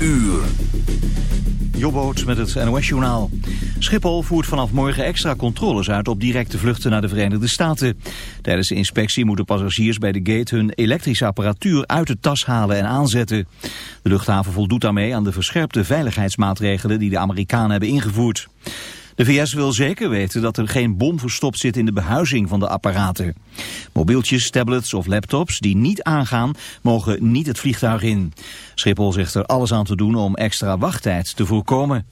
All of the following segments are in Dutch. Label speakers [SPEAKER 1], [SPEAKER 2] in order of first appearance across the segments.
[SPEAKER 1] uur.
[SPEAKER 2] Jobboot met het NOS-journaal. Schiphol voert vanaf morgen extra controles uit op directe vluchten naar de Verenigde Staten. Tijdens de inspectie moeten passagiers bij de gate hun elektrische apparatuur uit de tas halen en aanzetten. De luchthaven voldoet daarmee aan de verscherpte veiligheidsmaatregelen die de Amerikanen hebben ingevoerd. De VS wil zeker weten dat er geen bom verstopt zit in de behuizing van de apparaten. Mobieltjes, tablets of laptops die niet aangaan, mogen niet het vliegtuig in. Schiphol zegt er alles aan te doen om extra wachttijd te voorkomen.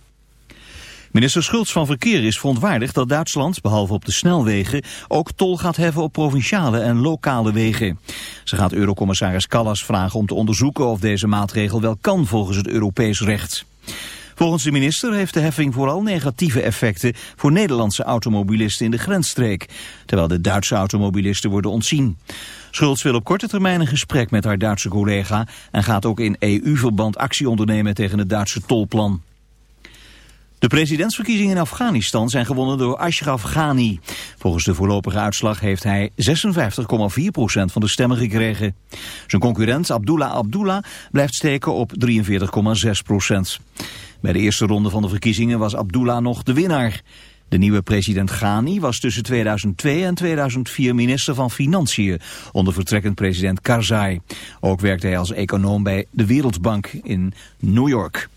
[SPEAKER 2] Minister Schultz van Verkeer is verontwaardigd dat Duitsland, behalve op de snelwegen, ook tol gaat heffen op provinciale en lokale wegen. Ze gaat eurocommissaris Callas vragen om te onderzoeken of deze maatregel wel kan volgens het Europees recht. Volgens de minister heeft de heffing vooral negatieve effecten voor Nederlandse automobilisten in de grensstreek, terwijl de Duitse automobilisten worden ontzien. Schultz wil op korte termijn een gesprek met haar Duitse collega en gaat ook in EU-verband actie ondernemen tegen het Duitse tolplan. De presidentsverkiezingen in Afghanistan zijn gewonnen door Ashraf Ghani. Volgens de voorlopige uitslag heeft hij 56,4% van de stemmen gekregen. Zijn concurrent Abdullah Abdullah blijft steken op 43,6%. Bij de eerste ronde van de verkiezingen was Abdullah nog de winnaar. De nieuwe president Ghani was tussen 2002 en 2004 minister van Financiën onder vertrekkend president Karzai. Ook werkte hij als econoom bij de Wereldbank in New York.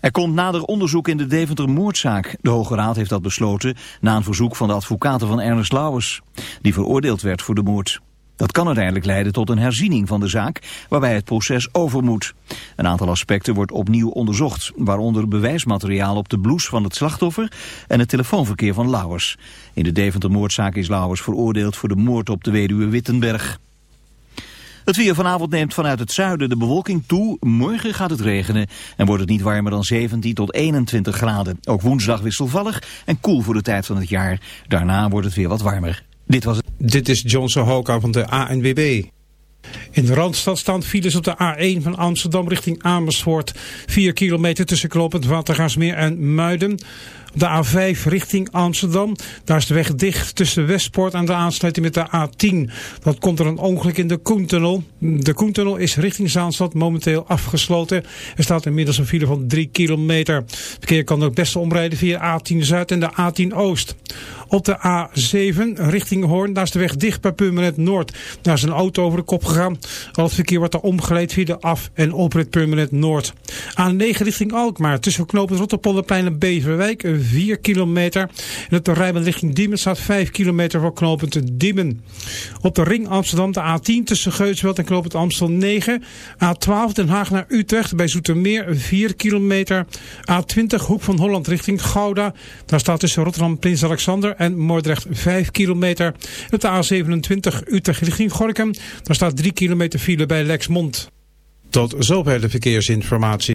[SPEAKER 2] Er komt nader onderzoek in de Deventer-moordzaak. De Hoge Raad heeft dat besloten na een verzoek van de advocaten van Ernest Lauwers, die veroordeeld werd voor de moord. Dat kan uiteindelijk leiden tot een herziening van de zaak waarbij het proces over moet. Een aantal aspecten wordt opnieuw onderzocht, waaronder bewijsmateriaal op de blouse van het slachtoffer en het telefoonverkeer van Lauwers. In de Deventer-moordzaak is Lauwers veroordeeld voor de moord op de weduwe Wittenberg. Het weer vanavond neemt vanuit het zuiden de bewolking toe. Morgen gaat het regenen en wordt het niet warmer dan 17 tot 21 graden. Ook woensdag wisselvallig en koel voor de tijd van het jaar. Daarna wordt het weer wat warmer. Dit was het.
[SPEAKER 3] Dit is Johnson Hoka van de ANWB. In de Randstad staan files op de A1 van Amsterdam richting Amersfoort. 4 kilometer tussen Kloppend Watergaasmeer en Muiden. De A5 richting Amsterdam. Daar is de weg dicht tussen Westpoort en de aansluiting met de A10. Dat komt er een ongeluk in de Koentunnel. De Koentunnel is richting Zaanstad momenteel afgesloten. Er staat inmiddels een file van 3 kilometer. Het verkeer kan ook best omrijden via A10 Zuid en de A10 Oost. Op de A7 richting Hoorn, daar is de weg dicht bij Purmerend Noord. Daar is een auto over de kop gegaan. Al het verkeer wordt daar omgeleid via de af- en oprit Purmerend Noord. A9 richting Alkmaar, tussen knopen Rotterpolderplein en Beverwijk, 4 kilometer. En op de rijbaan richting Diemen staat 5 kilometer voor knooppunt Diemen. Op de ring Amsterdam de A10 tussen Geusveld en knooppunt Amstel 9. A12 Den Haag naar Utrecht bij Zoetermeer 4 kilometer. A20 Hoek van Holland richting Gouda. Daar staat tussen Rotterdam Prins Alexander en Moordrecht 5 kilometer. Op de A27 Utrecht richting Gorkum. Daar staat 3 kilometer file bij Lexmond. Tot zover de verkeersinformatie.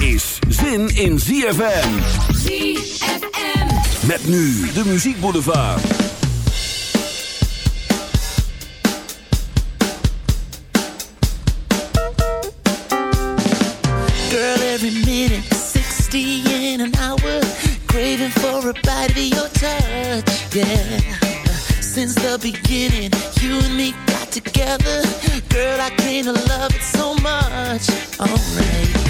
[SPEAKER 4] is zin in ZFM.
[SPEAKER 5] ZFM.
[SPEAKER 4] Met nu de muziekboulevard.
[SPEAKER 6] Girl, every minute, 60 in an hour. Craving for a bite of your touch, yeah. Since the beginning, you and me got together. Girl, I came to love it so much. Alright.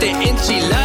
[SPEAKER 7] de enchilada.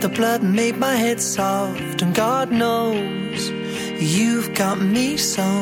[SPEAKER 8] The blood made my head soft, and God knows you've got me so.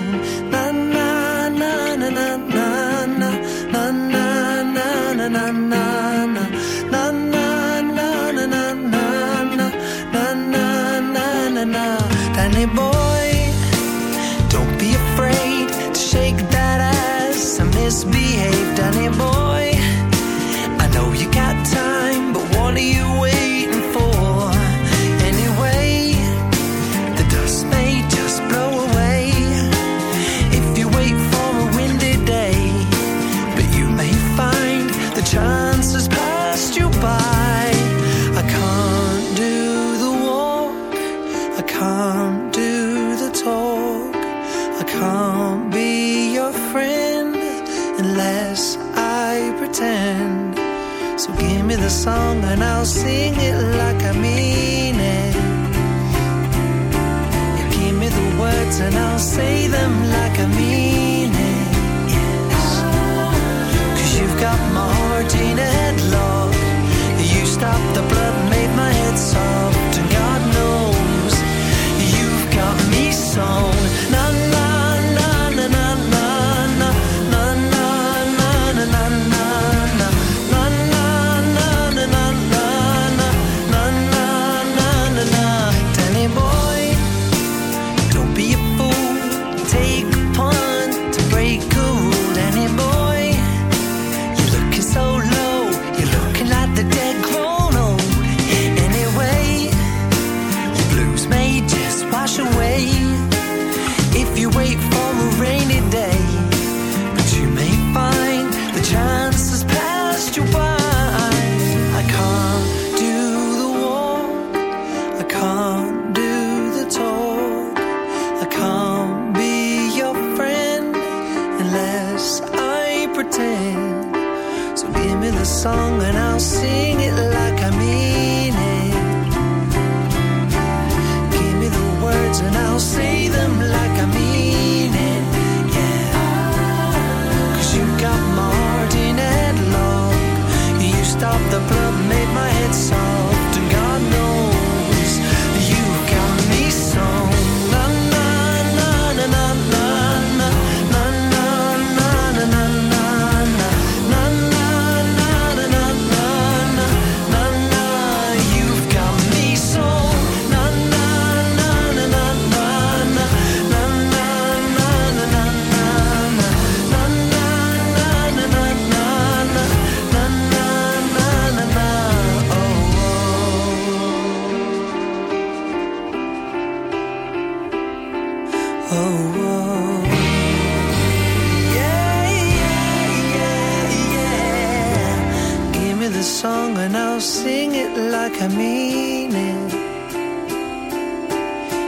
[SPEAKER 8] It like I mean it.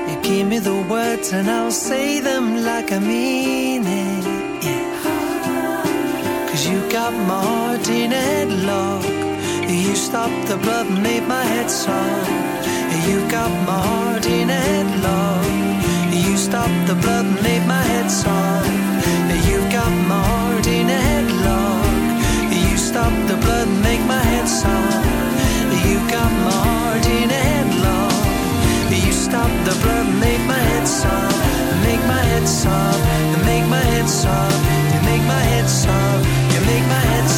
[SPEAKER 8] You give me the words and I'll say them like I mean it.
[SPEAKER 4] Yeah. Cause you got my heart in a headlock. You stopped the blood made my head soft. You got my heart in a headlock. You stopped the blood made my head soft. You got my heart in a headlock. You stopped the blood make my head soft. Got my heart in a headlock. You stopped the blood make my head soft. Make my head soft. Make my head soft. You make my head soft. You make my head soft.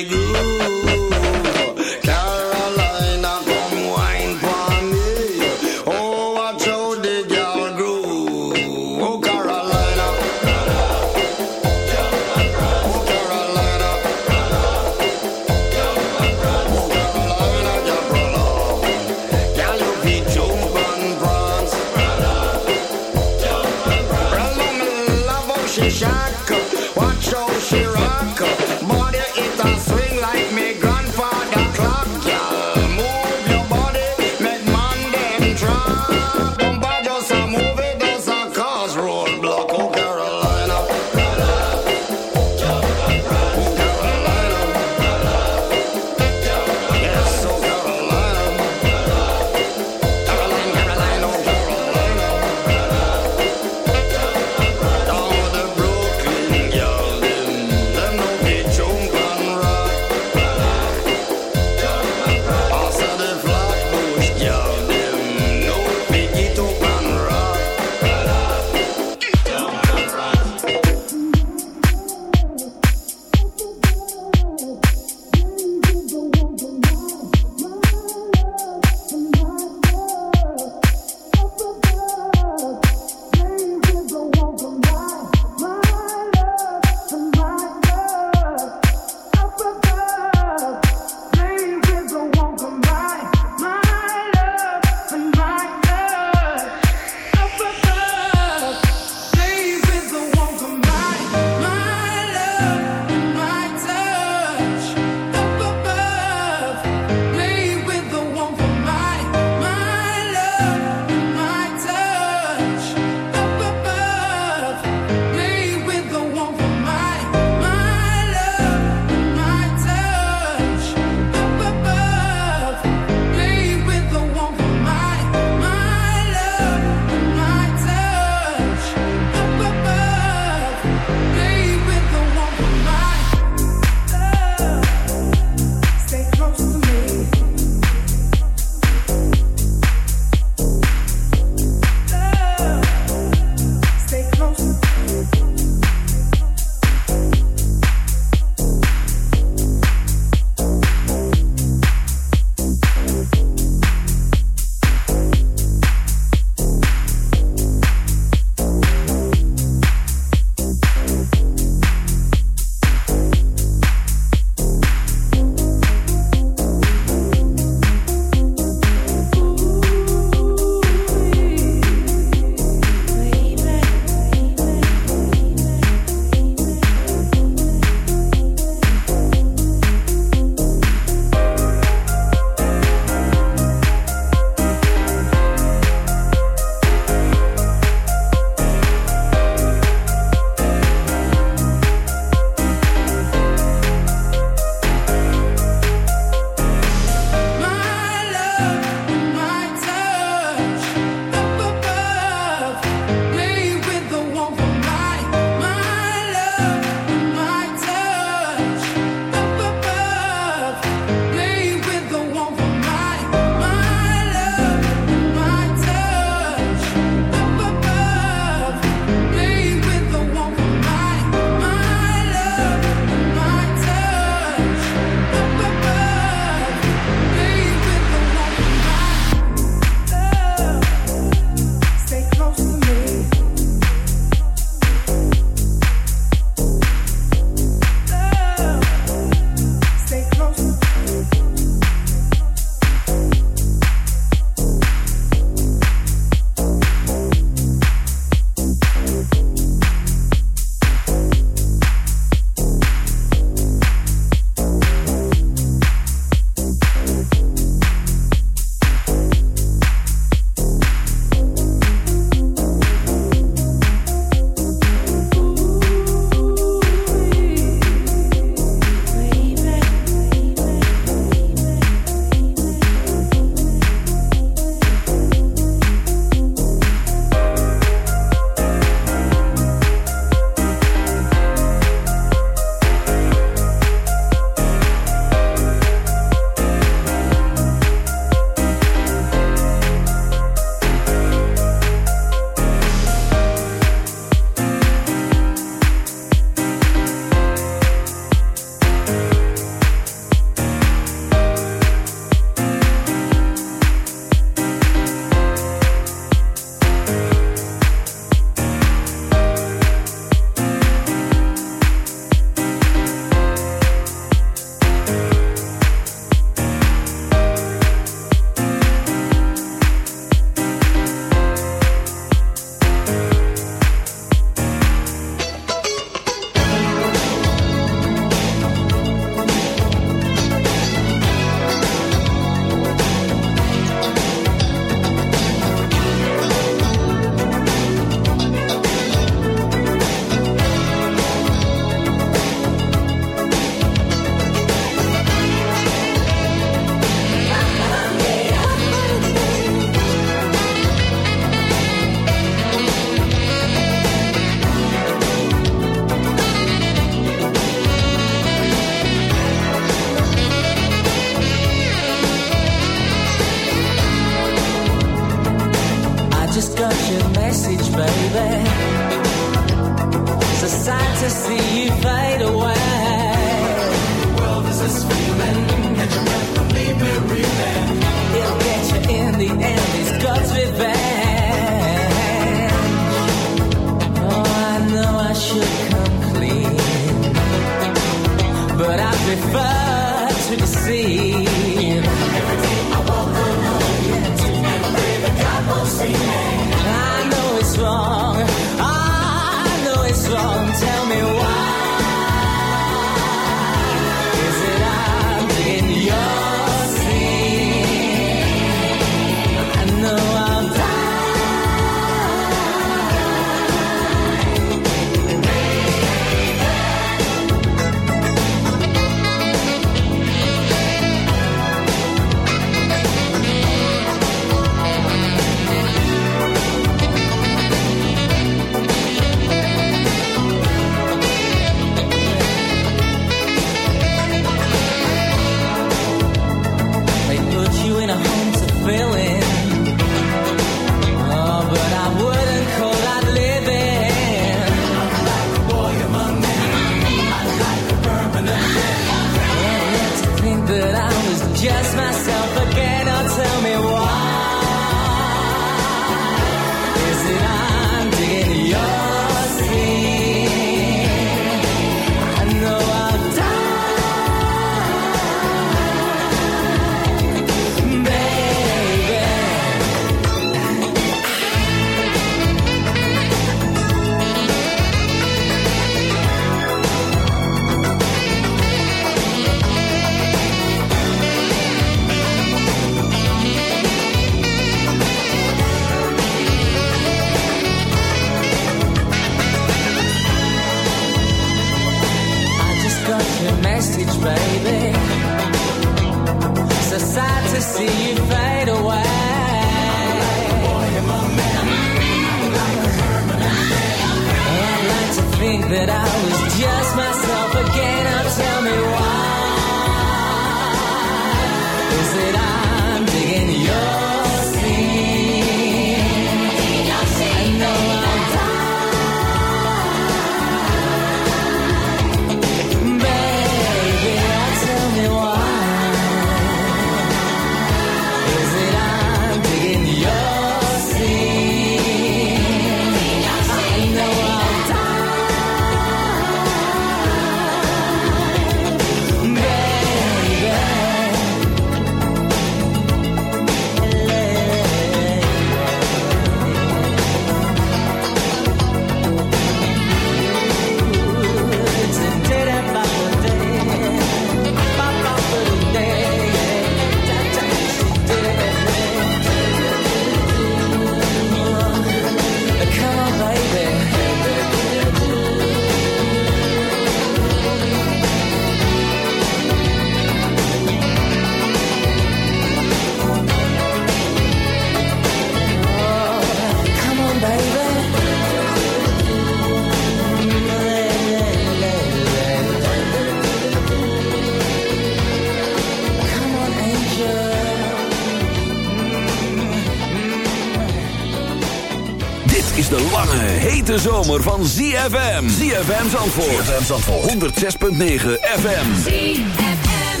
[SPEAKER 4] zomer van ZFM. ZFM Zandvoort. ZFM Zandvoort. 106.9 FM. ZFM.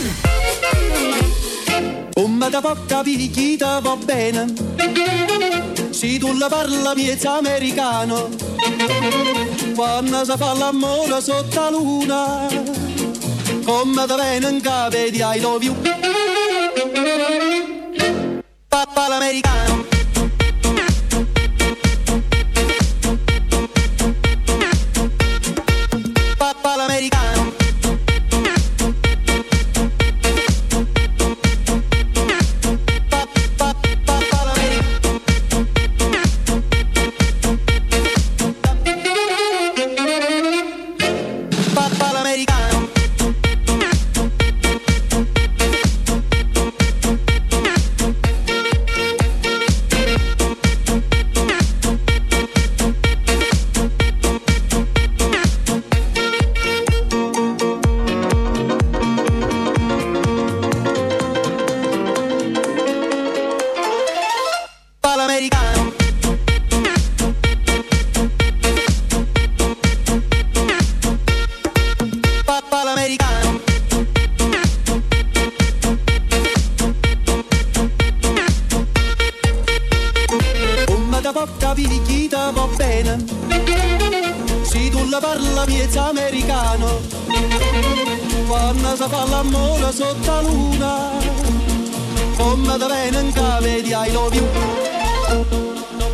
[SPEAKER 9] Come da poca picchita va bene. Si tu la parla miezza americano. Quando si fa l'amore sotto luna. Come da venen cape di I love you. si parla miezza americano, quando
[SPEAKER 10] si fa l'amore sotto la luna, come da venga vedi ai lovi,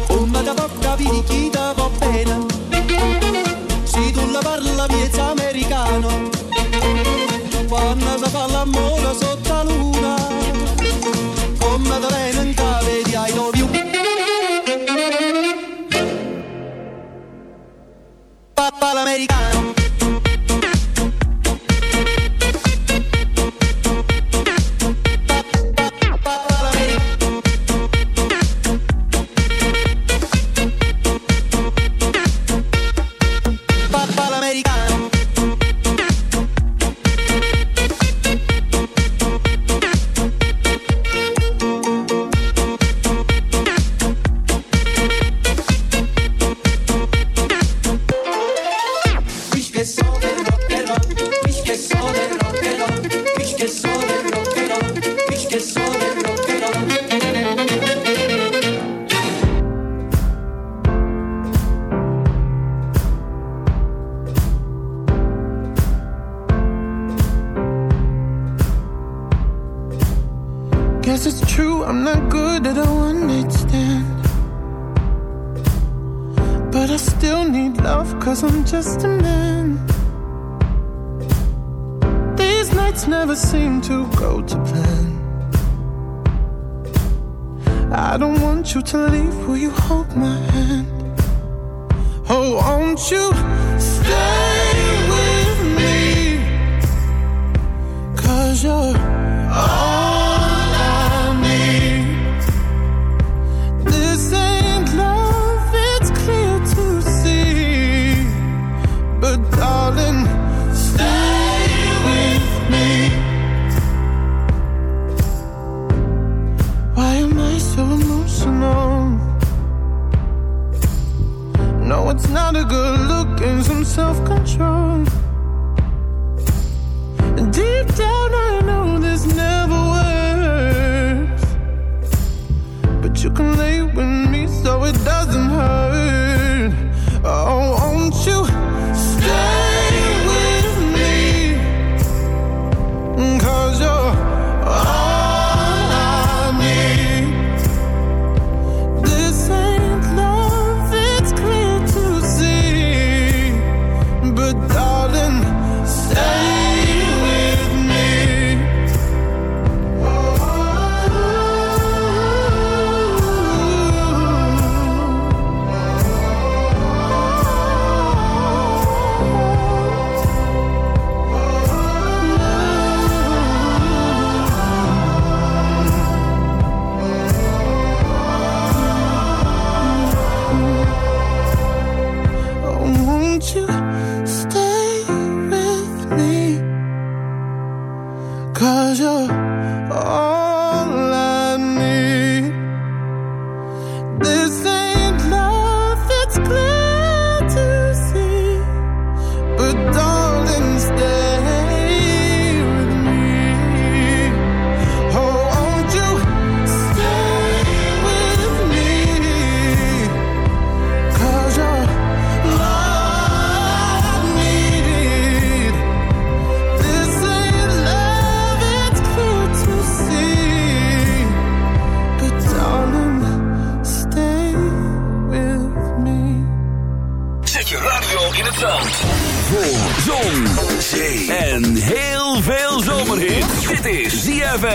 [SPEAKER 10] come da bocca vedi chi ti va bene, se tu la parla miezza americano, quando si fa l'amore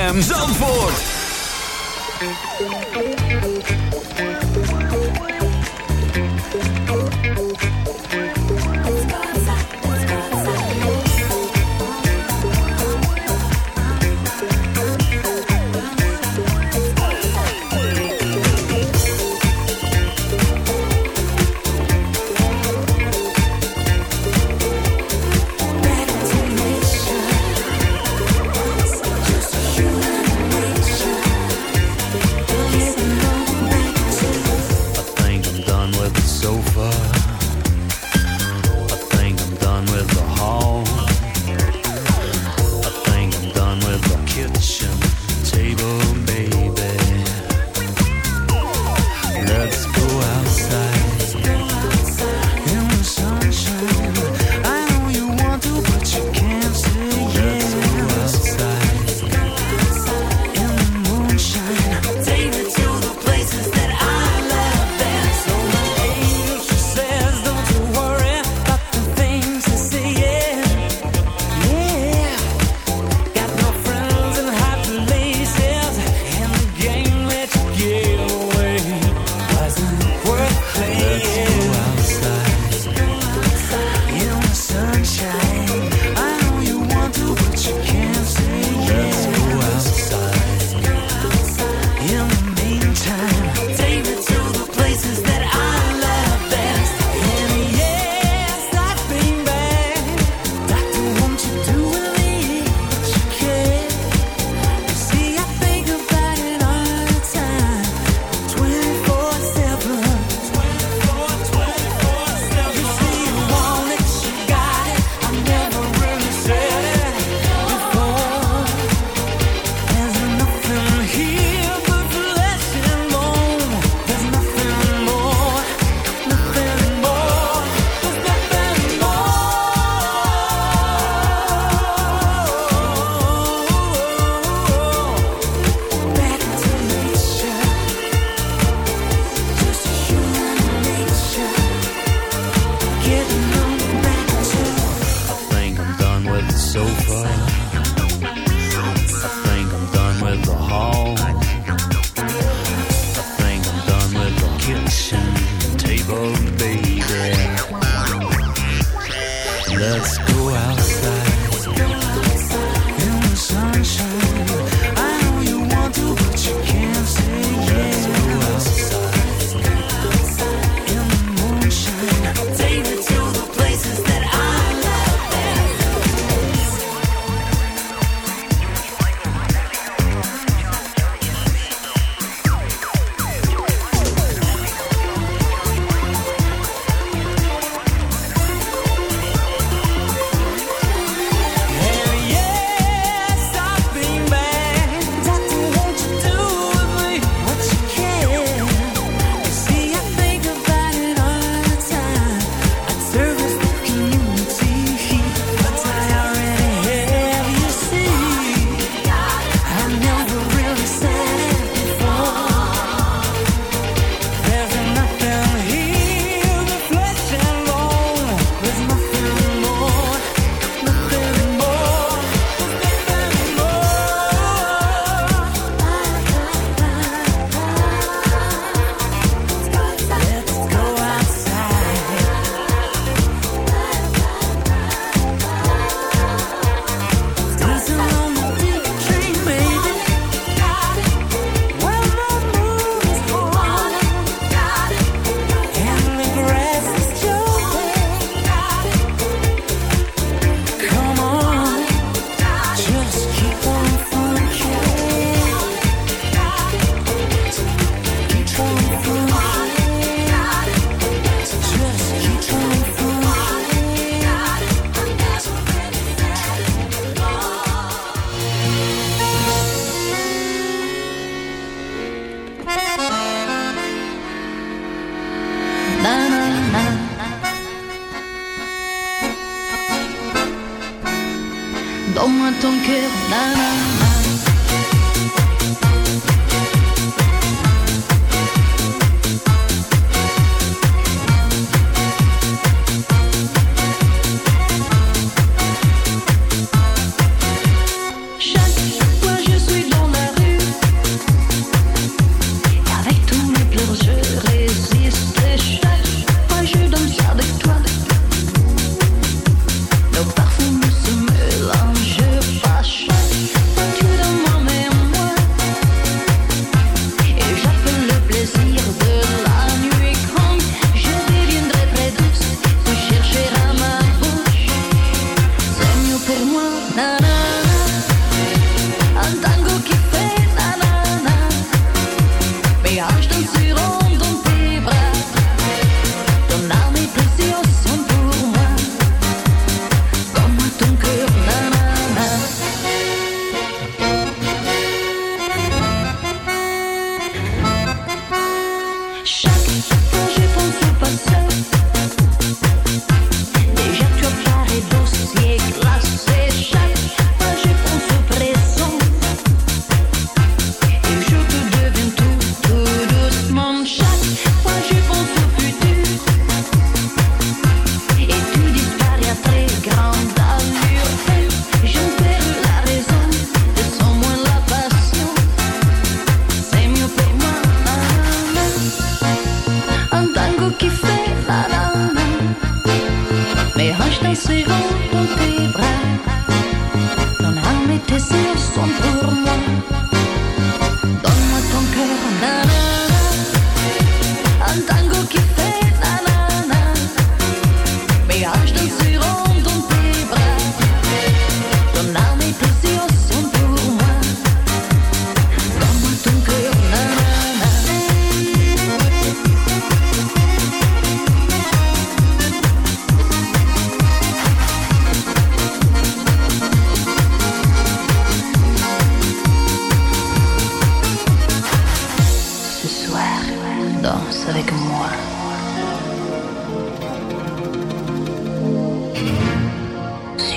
[SPEAKER 11] ZFM Zandvoort.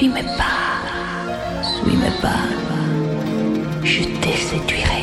[SPEAKER 12] suis-moi pas, suis-moi pas, je te séduirai.